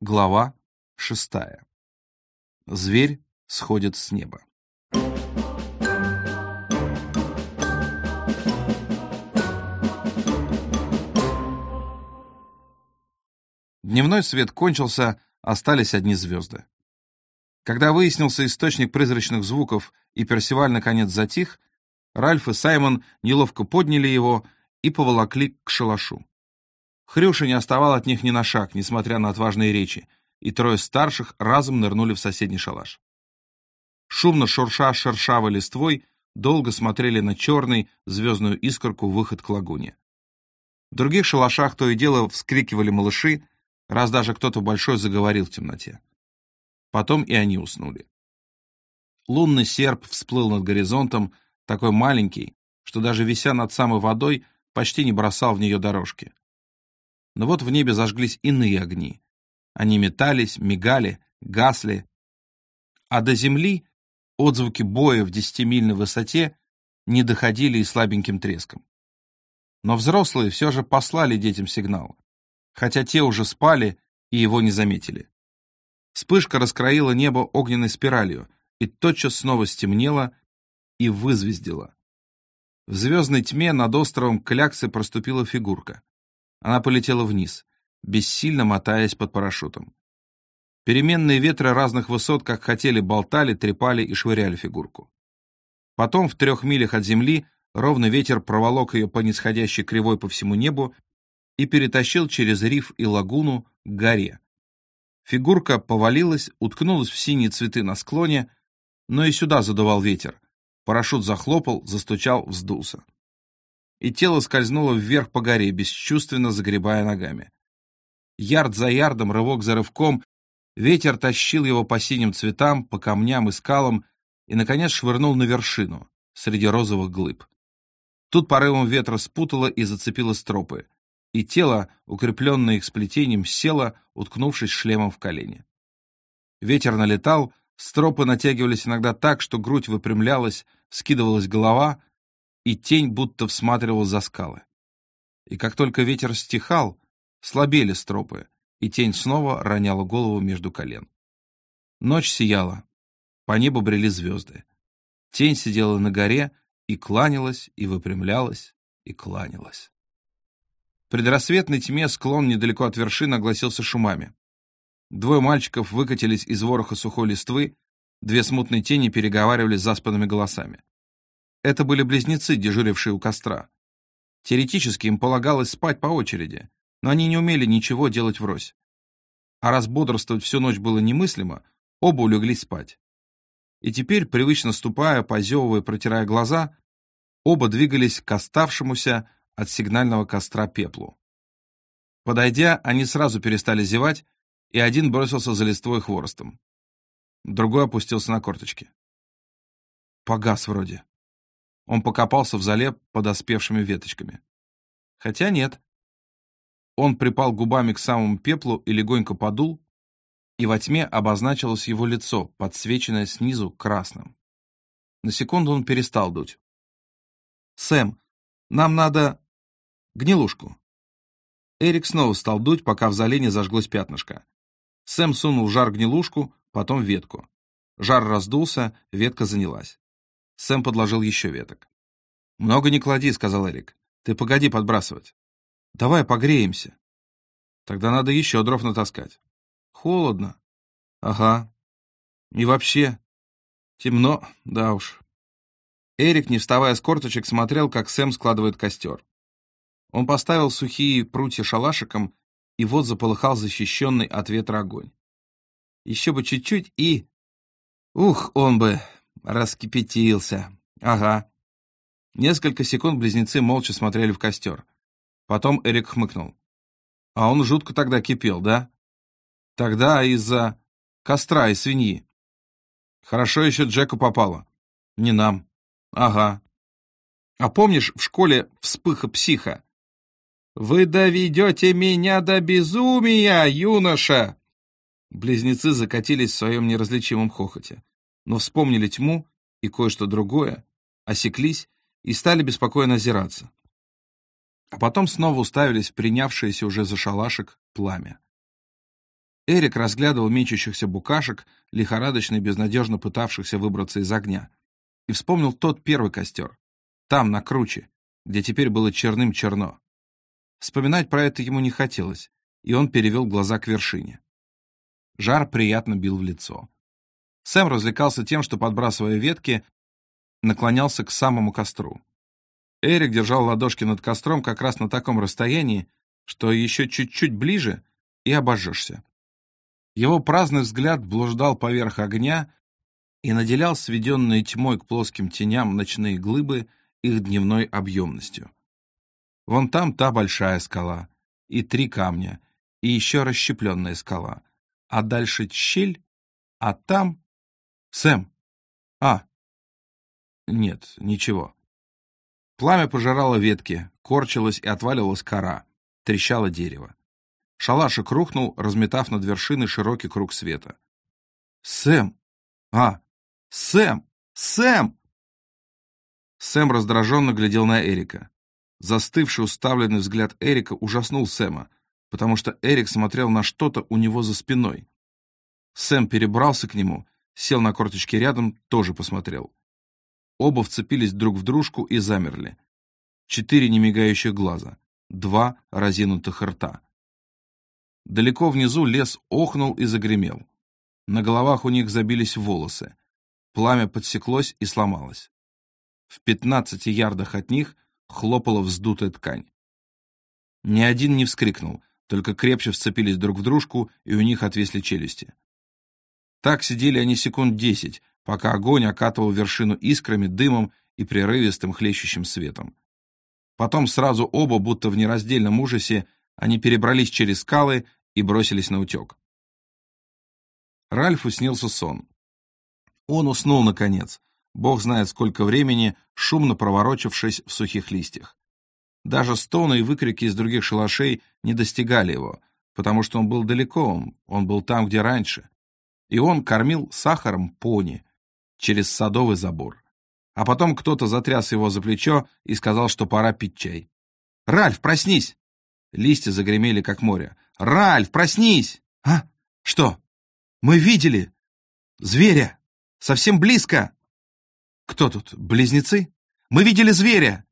Глава шестая. Зверь сходит с неба. Дневной свет кончился, остались одни звезды. Когда выяснился источник призрачных звуков и Персиваль наконец затих, Ральф и Саймон неловко подняли его и поволокли к шалашу. Хрюша не оставал от них ни на шаг, несмотря на отважные речи, и трое старших разом нырнули в соседний шалаш. Шумно шурша шершавой листвой, долго смотрели на черный, звездную искорку выход к лагуне. В других шалашах то и дело вскрикивали малыши, раз даже кто-то большой заговорил в темноте. Потом и они уснули. Лунный серп всплыл над горизонтом, такой маленький, что даже вися над самой водой, почти не бросал в нее дорожки. Но вот в небе зажглись иные огни. Они метались, мигали, гасли. А до земли отзвуки боя в десятимильной высоте не доходили и слабеньким треском. Но взрослые все же послали детям сигнал, хотя те уже спали и его не заметили. Вспышка раскроила небо огненной спиралью, и тотчас снова стемнело и вызвездило. В звездной тьме над островом Кляксы проступила фигурка. Она полетела вниз, бессильно мотаясь под парашютом. Переменные ветры разных высот, как хотели, болтали, трепали и швыряли фигурку. Потом в трех милях от земли ровный ветер проволок ее по нисходящей кривой по всему небу и перетащил через риф и лагуну к горе. Фигурка повалилась, уткнулась в синие цветы на склоне, но и сюда задувал ветер. Парашют захлопал, застучал, вздулся. И тело скользнуло вверх по горе, бесчувственно загребая ногами. Ярд за ярдом, рывок за рывком, ветер тащил его по синим цветам, по камням и скалам и, наконец, швырнул на вершину, среди розовых глыб. Тут порывом ветра спутало и зацепило стропы, и тело, укрепленное их сплетением, село, уткнувшись шлемом в колени. Ветер налетал, стропы натягивались иногда так, что грудь выпрямлялась, скидывалась голова, и тень будто всматривалась за скалы. И как только ветер стихал, слабели стропы, и тень снова роняла голову между колен. Ночь сияла, по небу брели звезды. Тень сидела на горе и кланялась, и выпрямлялась, и кланялась. Предрассветной тьме склон недалеко от вершины огласился шумами. Двое мальчиков выкатились из вороха сухой листвы, две смутные тени переговаривались заспанными голосами. Это были близнецы, дежурившие у костра. Теоретически им полагалось спать по очереди, но они не умели ничего делать врозь. А раз бодрствовать всю ночь было немыслимо, оба улеглись спать. И теперь, привычно ступая, позевывая, протирая глаза, оба двигались к оставшемуся от сигнального костра пеплу. Подойдя, они сразу перестали зевать и один бросился за листвой хворостом. Другой опустился на корточки. Погас вроде. Он покопался в зале подоспевшими веточками. Хотя нет. Он припал губами к самому пеплу и легонько подул, и во тьме обозначилось его лицо, подсвеченное снизу красным. На секунду он перестал дуть. «Сэм, нам надо гнилушку». Эрик снова стал дуть, пока в зале не зажглось пятнышко. Сэм сунул в жар гнилушку, потом ветку. Жар раздулся, ветка занялась. Сэм подложил еще веток. «Много не клади», — сказал Эрик. «Ты погоди подбрасывать. Давай погреемся». «Тогда надо еще дров натаскать». «Холодно». «Ага. И вообще. Темно, да уж». Эрик, не вставая с корточек, смотрел, как Сэм складывает костер. Он поставил сухие прутья шалашиком и вот заполыхал защищенный от ветра огонь. Еще бы чуть-чуть и... Ух, он бы раскипятился. Ага. Несколько секунд близнецы молча смотрели в костер. Потом Эрик хмыкнул. А он жутко тогда кипел, да? Тогда из-за костра и свиньи. Хорошо еще Джеку попало. Не нам. Ага. А помнишь, в школе вспыха-психа «Вы доведете меня до безумия, юноша!» Близнецы закатились в своем неразличимом хохоте, но вспомнили тьму и кое-что другое, осеклись и стали беспокойно озираться. А потом снова уставились в принявшееся уже за шалашик пламя. Эрик разглядывал мечущихся букашек, лихорадочно и безнадежно пытавшихся выбраться из огня, и вспомнил тот первый костер, там, на круче, где теперь было черным-черно. Вспоминать про это ему не хотелось, и он перевел глаза к вершине. Жар приятно бил в лицо. Сэм развлекался тем, что, подбрасывая ветки, наклонялся к самому костру. Эрик держал ладошки над костром как раз на таком расстоянии, что еще чуть-чуть ближе и обожжешься. Его праздный взгляд блуждал поверх огня и наделял сведенные тьмой к плоским теням ночные глыбы их дневной объемностью. Вон там та большая скала, и три камня, и еще расщепленная скала, а дальше щель, а там... Сэм! А! Нет, ничего. Пламя пожирало ветки, корчилась и отваливалась кора, трещало дерево. Шалашик рухнул, разметав над вершиной широкий круг света. «Сэм! А! Сэм! Сэм!» Сэм раздраженно глядел на Эрика. Застывший уставленный взгляд Эрика ужаснул Сэма, потому что Эрик смотрел на что-то у него за спиной. Сэм перебрался к нему, сел на корточки рядом, тоже посмотрел. Оба вцепились друг в дружку и замерли. Четыре немигающих глаза, два разинутых рта. Далеко внизу лес охнул и загремел. На головах у них забились волосы. Пламя подсеклось и сломалось. В пятнадцати ярдах от них хлопала вздутая ткань. Ни один не вскрикнул, только крепче вцепились друг в дружку, и у них отвесли челюсти. Так сидели они секунд десять, пока огонь окатывал вершину искрами, дымом и прерывистым хлещущим светом. Потом сразу оба, будто в нераздельном ужасе, они перебрались через скалы и бросились на утек. Ральфу снился сон. Он уснул, наконец, бог знает сколько времени, шумно проворочившись в сухих листьях. Даже стоны и выкрики из других шалашей не достигали его, потому что он был далеко, он был там, где раньше. И он кормил сахаром пони через садовый забор. А потом кто-то затряс его за плечо и сказал, что пора пить чай. «Ральф, проснись!» Листья загремели, как море. «Ральф, проснись!» «А? Что? Мы видели! Зверя! Совсем близко!» «Кто тут? Близнецы? Мы видели зверя!»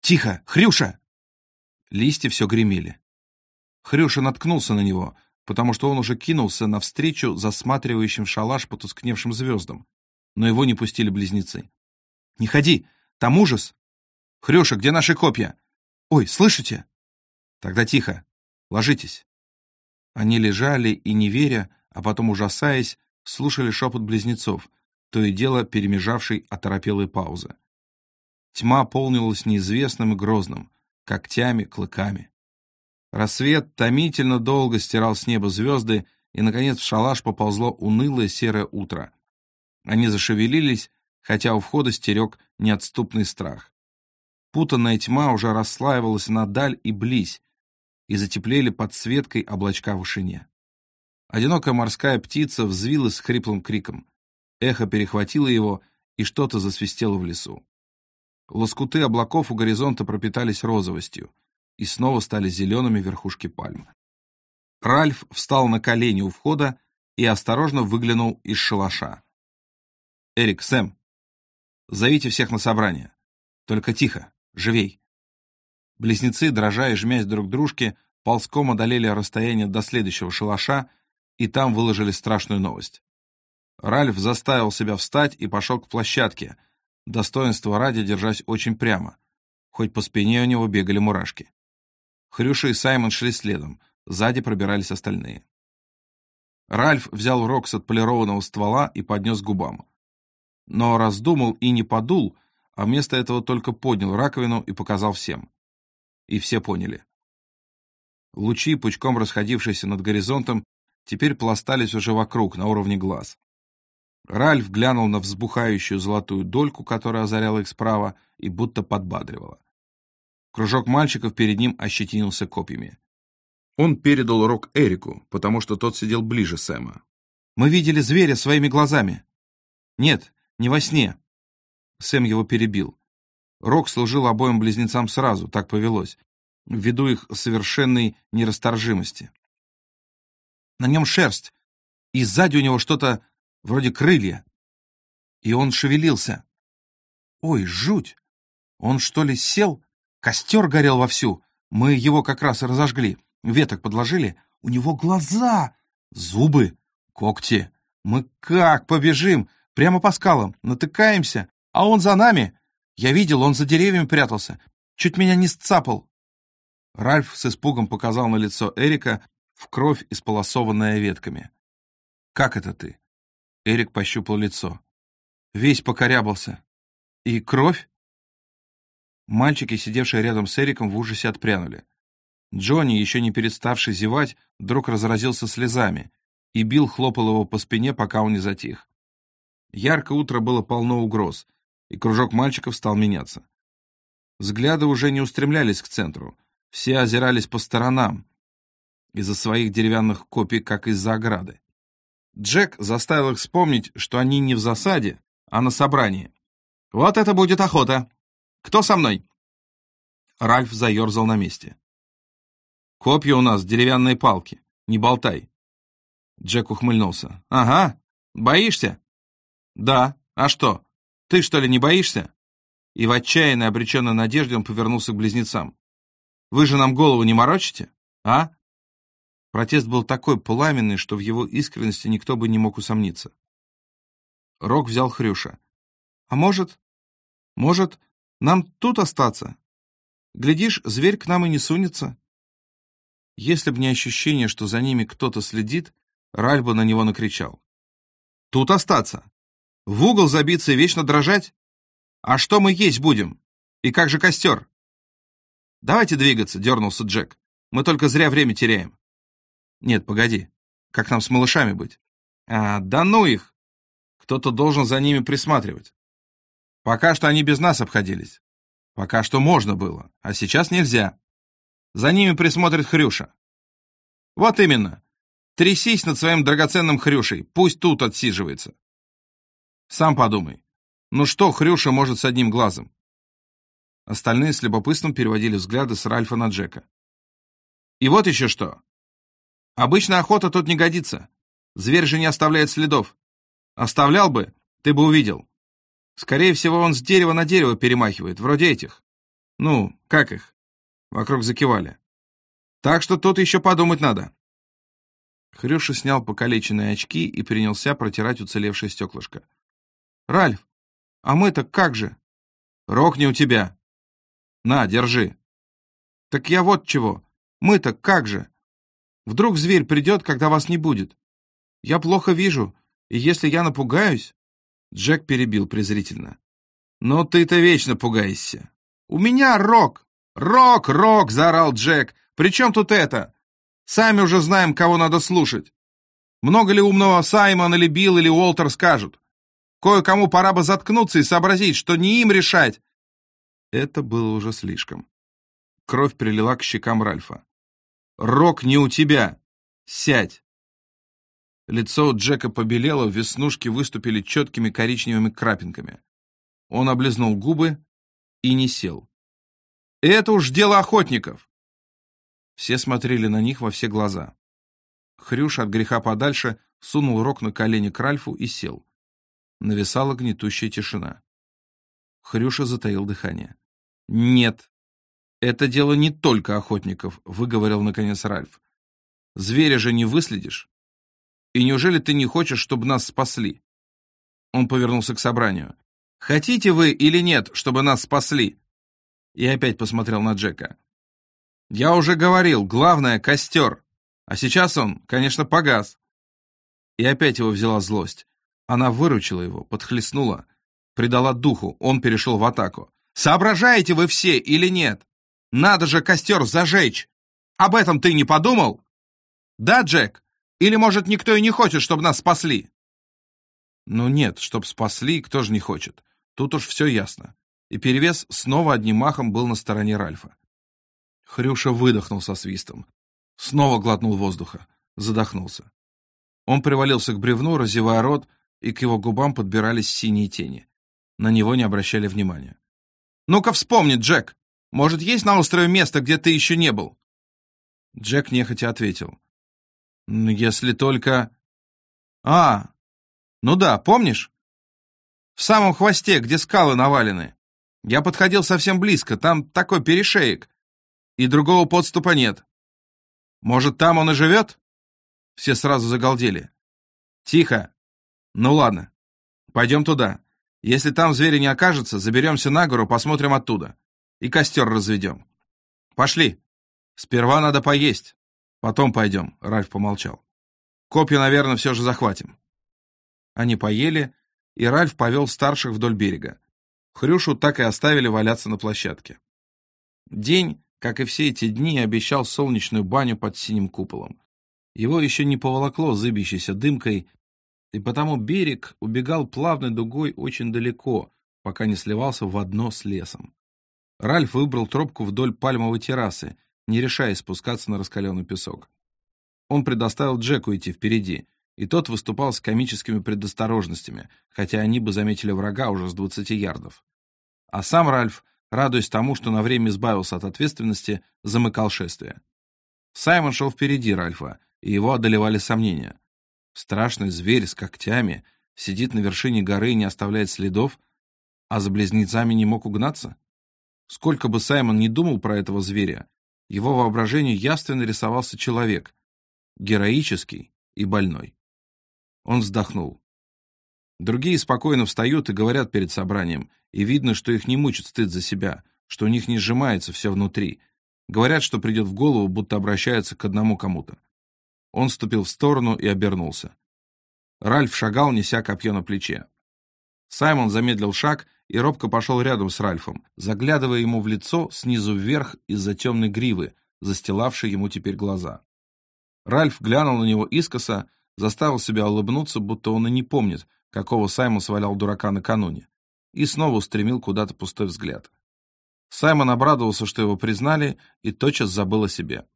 «Тихо! Хрюша!» Листья все гремели. Хрюша наткнулся на него, потому что он уже кинулся навстречу засматривающим шалаш потускневшим звездам, но его не пустили близнецы. «Не ходи! Там ужас!» «Хрюша, где наши копья?» «Ой, слышите?» «Тогда тихо! Ложитесь!» Они лежали и, не веря, а потом ужасаясь, слушали шепот близнецов, то и дело перемежавшей оторопелые паузы. Тьма полнилась неизвестным и грозным, когтями, клыками. Рассвет томительно долго стирал с неба звезды, и, наконец, в шалаш поползло унылое серое утро. Они зашевелились, хотя у входа стерег неотступный страх. Путанная тьма уже расслаивалась на даль и близь, и затеплели подсветкой облачка в вышине. Одинокая морская птица взвилась с хриплым криком. Эхо перехватило его, и что-то засвистело в лесу. Лоскуты облаков у горизонта пропитались розовостью, и снова стали зелеными верхушки пальмы. Ральф встал на колени у входа и осторожно выглянул из шалаша. «Эрик, Сэм, зовите всех на собрание. Только тихо, живей!» Близнецы, дрожа и жмясь друг к дружке, ползком одолели расстояние до следующего шалаша, и там выложили страшную новость. Ральф заставил себя встать и пошел к площадке, достоинство ради держась очень прямо, хоть по спине у него бегали мурашки. Хрюша и Саймон шли следом, сзади пробирались остальные. Ральф взял рог с отполированного ствола и поднес к губам. Но раздумал и не подул, а вместо этого только поднял раковину и показал всем и все поняли. Лучи, пучком расходившиеся над горизонтом, теперь пластались уже вокруг, на уровне глаз. Ральф глянул на взбухающую золотую дольку, которая озаряла их справа, и будто подбадривала. Кружок мальчиков перед ним ощетинился копьями. Он передал рог Эрику, потому что тот сидел ближе Сэма. «Мы видели зверя своими глазами». «Нет, не во сне». Сэм его перебил. Рок служил обоим близнецам сразу, так повелось, ввиду их совершенной нерасторжимости. На нем шерсть, и сзади у него что-то вроде крылья. И он шевелился. Ой, жуть! Он что ли сел? Костер горел вовсю. Мы его как раз и разожгли. Веток подложили. У него глаза, зубы, когти. Мы как побежим? Прямо по скалам, натыкаемся, а он за нами. Я видел, он за деревьями прятался. Чуть меня не сцапал. Ральф с испугом показал на лицо Эрика в кровь, исполосованная ветками. «Как это ты?» Эрик пощупал лицо. Весь покорябался. «И кровь?» Мальчики, сидевшие рядом с Эриком, в ужасе отпрянули. Джонни, еще не переставший зевать, вдруг разразился слезами, и Билл хлопал его по спине, пока он не затих. Яркое утро было полно угроз, и кружок мальчиков стал меняться. Взгляды уже не устремлялись к центру, все озирались по сторонам, из-за своих деревянных копий, как из-за ограды. Джек заставил их вспомнить, что они не в засаде, а на собрании. «Вот это будет охота! Кто со мной?» Ральф заерзал на месте. «Копья у нас, деревянные палки. Не болтай». Джек ухмыльнулся. «Ага. Боишься?» «Да. А что? Ты, что ли, не боишься?» И в отчаянной обреченной надежде он повернулся к близнецам. «Вы же нам голову не морочите? А?» Протест был такой пламенный, что в его искренности никто бы не мог усомниться. Рок взял Хрюша. «А может... может, нам тут остаться? Глядишь, зверь к нам и не сунется». Если б не ощущение, что за ними кто-то следит, Ральба на него накричал. «Тут остаться? В угол забиться и вечно дрожать? А что мы есть будем? И как же костер?» «Давайте двигаться», — дернулся Джек. «Мы только зря время теряем». «Нет, погоди. Как нам с малышами быть?» «А, да ну их! Кто-то должен за ними присматривать. Пока что они без нас обходились. Пока что можно было, а сейчас нельзя. За ними присмотрит Хрюша». «Вот именно. Трясись над своим драгоценным Хрюшей, пусть тут отсиживается». «Сам подумай. Ну что Хрюша может с одним глазом? Остальные с любопытством переводили взгляды с Ральфа на Джека. «И вот еще что. Обычная охота тут не годится. Зверь же не оставляет следов. Оставлял бы, ты бы увидел. Скорее всего, он с дерева на дерево перемахивает, вроде этих. Ну, как их?» Вокруг закивали. «Так что тут еще подумать надо». Хрюша снял покалеченные очки и принялся протирать уцелевшее стеклышко. «Ральф, а мы-то как же?» «Рог не у тебя. На, держи. Так я вот чего. Мы-то как же? Вдруг зверь придет, когда вас не будет? Я плохо вижу, и если я напугаюсь...» Джек перебил презрительно. «Но ты-то вечно пугаешься. У меня рок! Рок, рок!» — заорал Джек. «При чем тут это? Сами уже знаем, кого надо слушать. Много ли умного Саймон или Билл или Уолтер скажут? Кое-кому пора бы заткнуться и сообразить, что не им решать, это было уже слишком. Кровь прилила к щекам Ральфа. «Рок не у тебя! Сядь!» Лицо Джека побелело, веснушки выступили четкими коричневыми крапинками. Он облизнул губы и не сел. «Это уж дело охотников!» Все смотрели на них во все глаза. Хрюш от греха подальше сунул рог на колени к Ральфу и сел. Нависала гнетущая тишина. Хрюша затаил дыхание. «Нет, это дело не только охотников», — выговорил наконец Ральф. «Зверя же не выследишь. И неужели ты не хочешь, чтобы нас спасли?» Он повернулся к собранию. «Хотите вы или нет, чтобы нас спасли?» И опять посмотрел на Джека. «Я уже говорил, главное — костер. А сейчас он, конечно, погас». И опять его взяла злость. Она выручила его, подхлестнула, придала духу, он перешел в атаку. Соображаете вы все или нет? Надо же костер зажечь! Об этом ты не подумал? Да, Джек? Или, может, никто и не хочет, чтобы нас спасли? Ну нет, чтоб спасли, кто же не хочет. Тут уж все ясно. И перевес снова одним махом был на стороне Ральфа. Хрюша выдохнул со свистом. Снова глотнул воздуха. Задохнулся. Он привалился к бревну, разевая рот, и к его губам подбирались синие тени. На него не обращали внимания. Ну-ка вспомни, Джек. Может, есть на острове место, где ты еще не был?» Джек нехотя ответил. «Ну, «Если только...» «А, ну да, помнишь? В самом хвосте, где скалы навалены. Я подходил совсем близко, там такой перешеек. И другого подступа нет. Может, там он и живет?» Все сразу загалдели. «Тихо. Ну ладно. Пойдем туда. Если там зверя не окажется, заберемся на гору, посмотрим оттуда. И костер разведем. Пошли. Сперва надо поесть. Потом пойдем», — Ральф помолчал. «Копья, наверное, все же захватим». Они поели, и Ральф повел старших вдоль берега. Хрюшу так и оставили валяться на площадке. День, как и все эти дни, обещал солнечную баню под синим куполом. Его еще не поволокло зыбящейся дымкой, и потому берег убегал плавной дугой очень далеко, пока не сливался в одно с лесом. Ральф выбрал тропку вдоль пальмовой террасы, не решаясь спускаться на раскаленный песок. Он предоставил Джеку идти впереди, и тот выступал с комическими предосторожностями, хотя они бы заметили врага уже с 20 ярдов. А сам Ральф, радуясь тому, что на время избавился от ответственности, замыкал шествие. Саймон шел впереди Ральфа, и его одолевали сомнения. Страшный зверь с когтями сидит на вершине горы и не оставляет следов, а за близнецами не мог угнаться? Сколько бы Саймон ни думал про этого зверя, его воображению явственно рисовался человек, героический и больной. Он вздохнул. Другие спокойно встают и говорят перед собранием, и видно, что их не мучит стыд за себя, что у них не сжимается все внутри. Говорят, что придет в голову, будто обращаются к одному кому-то. Он ступил в сторону и обернулся. Ральф шагал, неся копье на плече. Саймон замедлил шаг и робко пошел рядом с Ральфом, заглядывая ему в лицо снизу вверх из-за темной гривы, застилавшей ему теперь глаза. Ральф глянул на него искоса, заставил себя улыбнуться, будто он и не помнит, какого Саймон свалял дурака накануне, и снова устремил куда-то пустой взгляд. Саймон обрадовался, что его признали, и тотчас забыл о себе.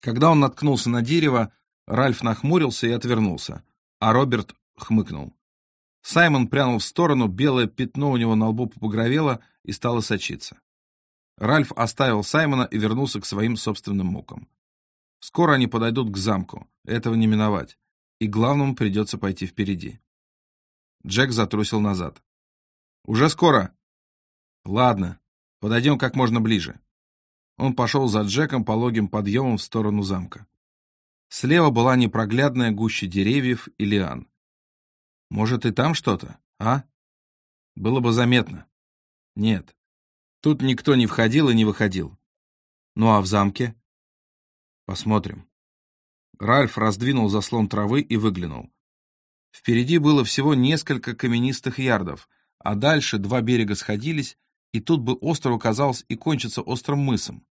Когда он наткнулся на дерево, Ральф нахмурился и отвернулся, а Роберт хмыкнул. Саймон прянул в сторону, белое пятно у него на лбу побагровело и стало сочиться. Ральф оставил Саймона и вернулся к своим собственным мукам. Скоро они подойдут к замку, этого не миновать и главному придется пойти впереди. Джек затрусил назад. «Уже скоро!» «Ладно, подойдем как можно ближе». Он пошел за Джеком пологим подъемом в сторону замка. Слева была непроглядная гуща деревьев и лиан. «Может, и там что-то, а?» «Было бы заметно». «Нет, тут никто не входил и не выходил». «Ну а в замке?» «Посмотрим». Ральф раздвинул заслон травы и выглянул. Впереди было всего несколько каменистых ярдов, а дальше два берега сходились, и тут бы остров оказался и кончится острым мысом.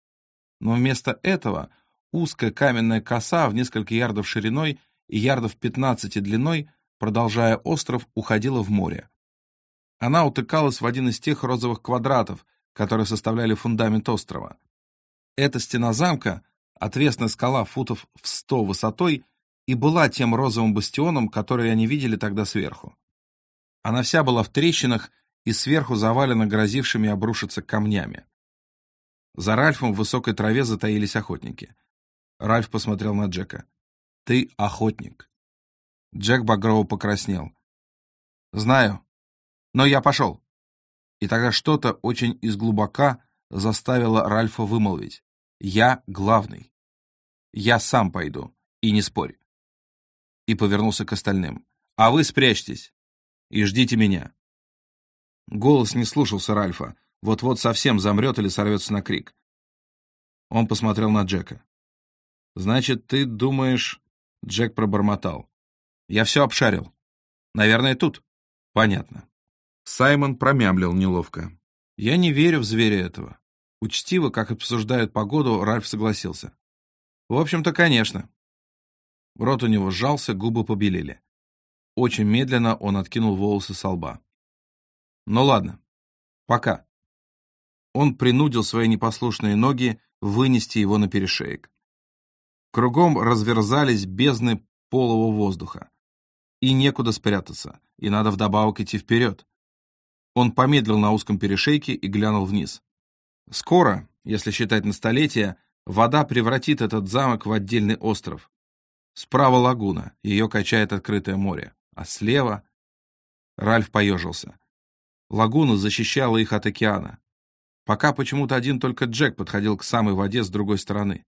Но вместо этого узкая каменная коса в несколько ярдов шириной и ярдов 15 длиной, продолжая остров, уходила в море. Она утыкалась в один из тех розовых квадратов, которые составляли фундамент острова. Эта стена замка Отвесная скала футов в сто высотой и была тем розовым бастионом, который они видели тогда сверху. Она вся была в трещинах и сверху завалена грозившими обрушиться камнями. За Ральфом в высокой траве затаились охотники. Ральф посмотрел на Джека. «Ты охотник». Джек багрово покраснел. «Знаю, но я пошел». И тогда что-то очень из глубока заставило Ральфа вымолвить. Я главный. Я сам пойду, и не спорь. И повернулся к остальным. А вы спрячьтесь и ждите меня. Голос не слушался Ральфа, вот-вот совсем замрет или сорвется на крик. Он посмотрел на Джека. «Значит, ты думаешь...» Джек пробормотал. «Я все обшарил. Наверное, тут». «Понятно». Саймон промямлил неловко. «Я не верю в зверя этого. Учтиво, как обсуждают погоду, Ральф согласился. В общем-то, конечно. Рот у него сжался, губы побелели. Очень медленно он откинул волосы со лба. Ну ладно, пока. Он принудил свои непослушные ноги вынести его на перешеек. Кругом разверзались бездны полого воздуха. И некуда спрятаться, и надо вдобавок идти вперед. Он помедлил на узком перешейке и глянул вниз. Скоро, если считать на столетия, вода превратит этот замок в отдельный остров. Справа лагуна, ее качает открытое море, а слева... Ральф поежился. Лагуна защищала их от океана. Пока почему-то один только Джек подходил к самой воде с другой стороны.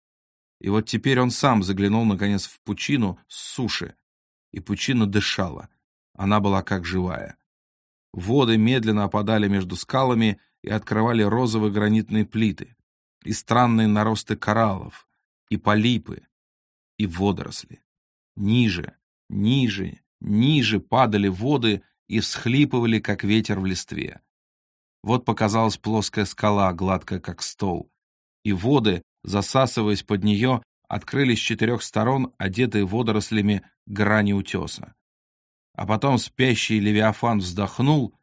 И вот теперь он сам заглянул, наконец, в пучину с суши. И пучина дышала. Она была как живая. Воды медленно опадали между скалами и открывали розовые гранитные плиты, и странные наросты кораллов, и полипы, и водоросли. Ниже, ниже, ниже падали воды и всхлипывали, как ветер в листве. Вот показалась плоская скала, гладкая, как стол, и воды, засасываясь под нее, открылись с четырех сторон, одетые водорослями грани утеса. А потом спящий Левиафан вздохнул,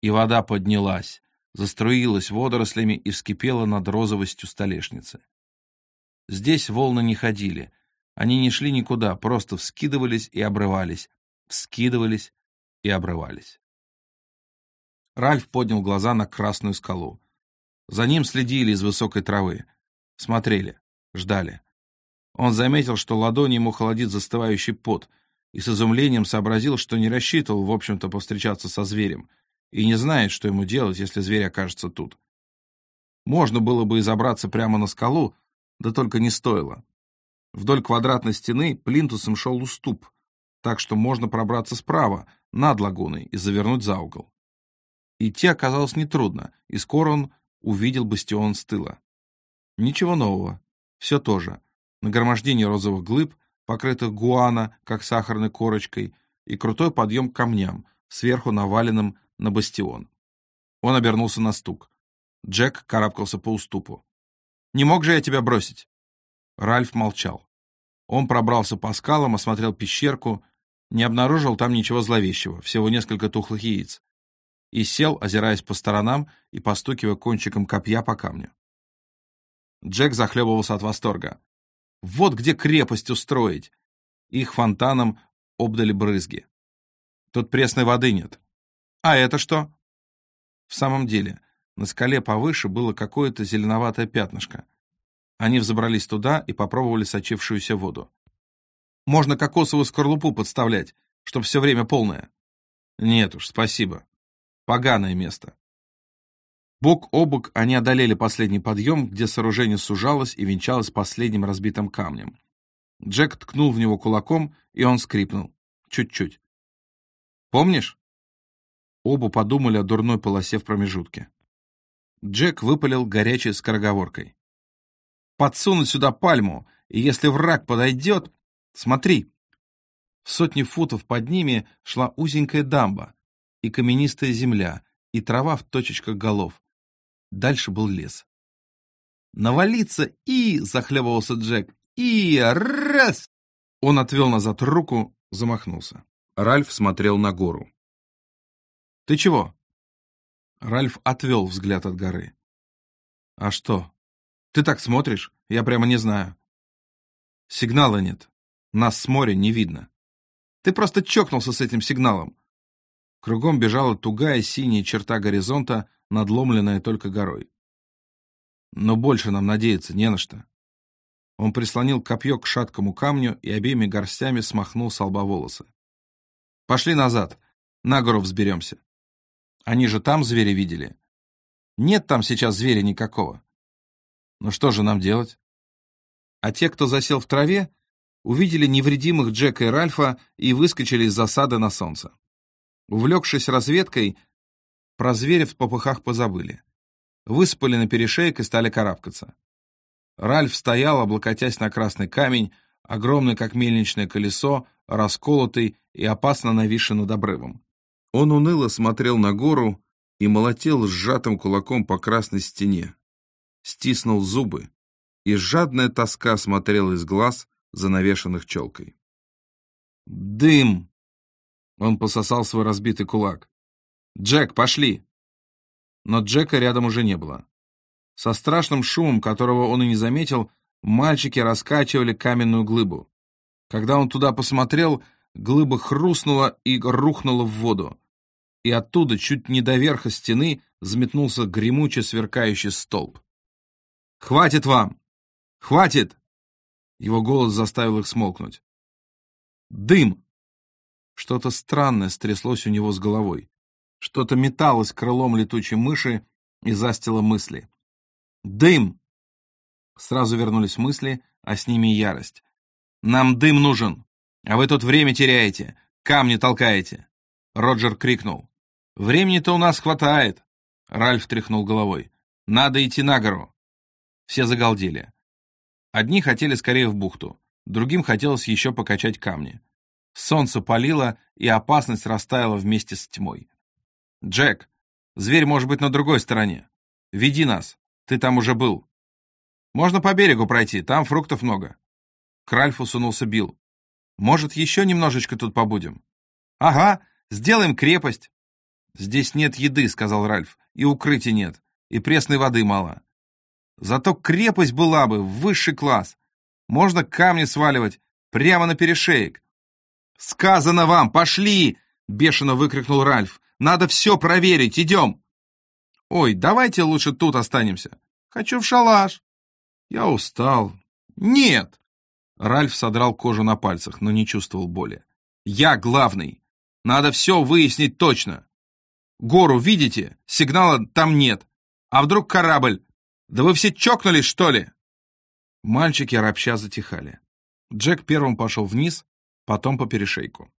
и вода поднялась, заструилась водорослями и вскипела над розовостью столешницы. Здесь волны не ходили, они не шли никуда, просто вскидывались и обрывались, вскидывались и обрывались. Ральф поднял глаза на красную скалу. За ним следили из высокой травы. Смотрели, ждали. Он заметил, что ладони ему холодит застывающий пот, и с изумлением сообразил, что не рассчитывал, в общем-то, повстречаться со зверем, и не знает, что ему делать, если зверь окажется тут. Можно было бы и забраться прямо на скалу, да только не стоило. Вдоль квадратной стены плинтусом шел уступ, так что можно пробраться справа, над лагуной, и завернуть за угол. Идти оказалось нетрудно, и скоро он увидел бастион с тыла. Ничего нового, все то же. Нагромождение розовых глыб, покрытых гуана, как сахарной корочкой, и крутой подъем к камням, сверху наваленным на бастион. Он обернулся на стук. Джек карабкался по уступу. «Не мог же я тебя бросить?» Ральф молчал. Он пробрался по скалам, осмотрел пещерку, не обнаружил там ничего зловещего, всего несколько тухлых яиц, и сел, озираясь по сторонам и постукивая кончиком копья по камню. Джек захлебывался от восторга. Вот где крепость устроить! Их фонтаном обдали брызги. Тут пресной воды нет. А это что? В самом деле, на скале повыше было какое-то зеленоватое пятнышко. Они взобрались туда и попробовали сочившуюся воду. Можно кокосовую скорлупу подставлять, чтоб все время полное. Нет уж, спасибо. Поганое место. Бок о бок они одолели последний подъем, где сооружение сужалось и венчалось последним разбитым камнем. Джек ткнул в него кулаком, и он скрипнул. Чуть-чуть. «Помнишь?» Оба подумали о дурной полосе в промежутке. Джек выпалил горячей скороговоркой подсунуть сюда пальму, и если враг подойдет... Смотри!» В сотни футов под ними шла узенькая дамба, и каменистая земля, и трава в точечках голов. Дальше был лес. «Навалиться и...» — захлебывался Джек. «И... раз!» Он отвел назад руку, замахнулся. Ральф смотрел на гору. «Ты чего?» Ральф отвел взгляд от горы. «А что, ты так смотришь, я прямо не знаю. Сигнала нет. Нас с моря не видно. Ты просто чокнулся с этим сигналом. Кругом бежала тугая синяя черта горизонта, надломленная только горой. Но больше нам надеяться не на что. Он прислонил копье к шаткому камню и обеими горстями смахнул с лба волосы. «Пошли назад, на гору взберемся. Они же там зверя видели. Нет там сейчас зверя никакого. Ну что же нам делать? А те, кто засел в траве, увидели невредимых Джека и Ральфа и выскочили из засады на солнце. Увлекшись разведкой, про зверя в попыхах позабыли. Выспали на перешеек и стали карабкаться. Ральф стоял, облокотясь на красный камень, огромный, как мельничное колесо, расколотый и опасно нависший над обрывом. Он уныло смотрел на гору и молотил сжатым кулаком по красной стене стиснул зубы, и жадная тоска смотрела из глаз, занавешенных челкой. «Дым!» Он пососал свой разбитый кулак. «Джек, пошли!» Но Джека рядом уже не было. Со страшным шумом, которого он и не заметил, мальчики раскачивали каменную глыбу. Когда он туда посмотрел, глыба хрустнула и рухнула в воду. И оттуда, чуть не до верха стены, взметнулся гремучий сверкающий столб. «Хватит вам! Хватит!» Его голос заставил их смолкнуть. Дым! Что-то странное стряслось у него с головой. Что-то металось крылом летучей мыши и застило мысли. «Дым!» Сразу вернулись мысли, а с ними и ярость. «Нам дым нужен, а вы тут время теряете, камни толкаете!» Роджер крикнул. «Времени-то у нас хватает!» Ральф тряхнул головой. «Надо идти на гору!» Все загалдели. Одни хотели скорее в бухту, другим хотелось еще покачать камни. Солнце палило, и опасность растаяла вместе с тьмой. «Джек, зверь может быть на другой стороне. Веди нас, ты там уже был. Можно по берегу пройти, там фруктов много». К Ральфу сунулся Билл. «Может, еще немножечко тут побудем?» «Ага, сделаем крепость». «Здесь нет еды», — сказал Ральф, — «и укрытия нет, и пресной воды мало. Зато крепость была бы, высший класс. Можно камни сваливать прямо на перешеек. «Сказано вам, пошли!» — бешено выкрикнул Ральф. «Надо все проверить, идем!» «Ой, давайте лучше тут останемся. Хочу в шалаш». «Я устал». «Нет!» Ральф содрал кожу на пальцах, но не чувствовал боли. «Я главный. Надо все выяснить точно. Гору видите? Сигнала там нет. А вдруг корабль? Да вы все чокнулись, что ли?» Мальчики ропща затихали. Джек первым пошел вниз, потом по перешейку.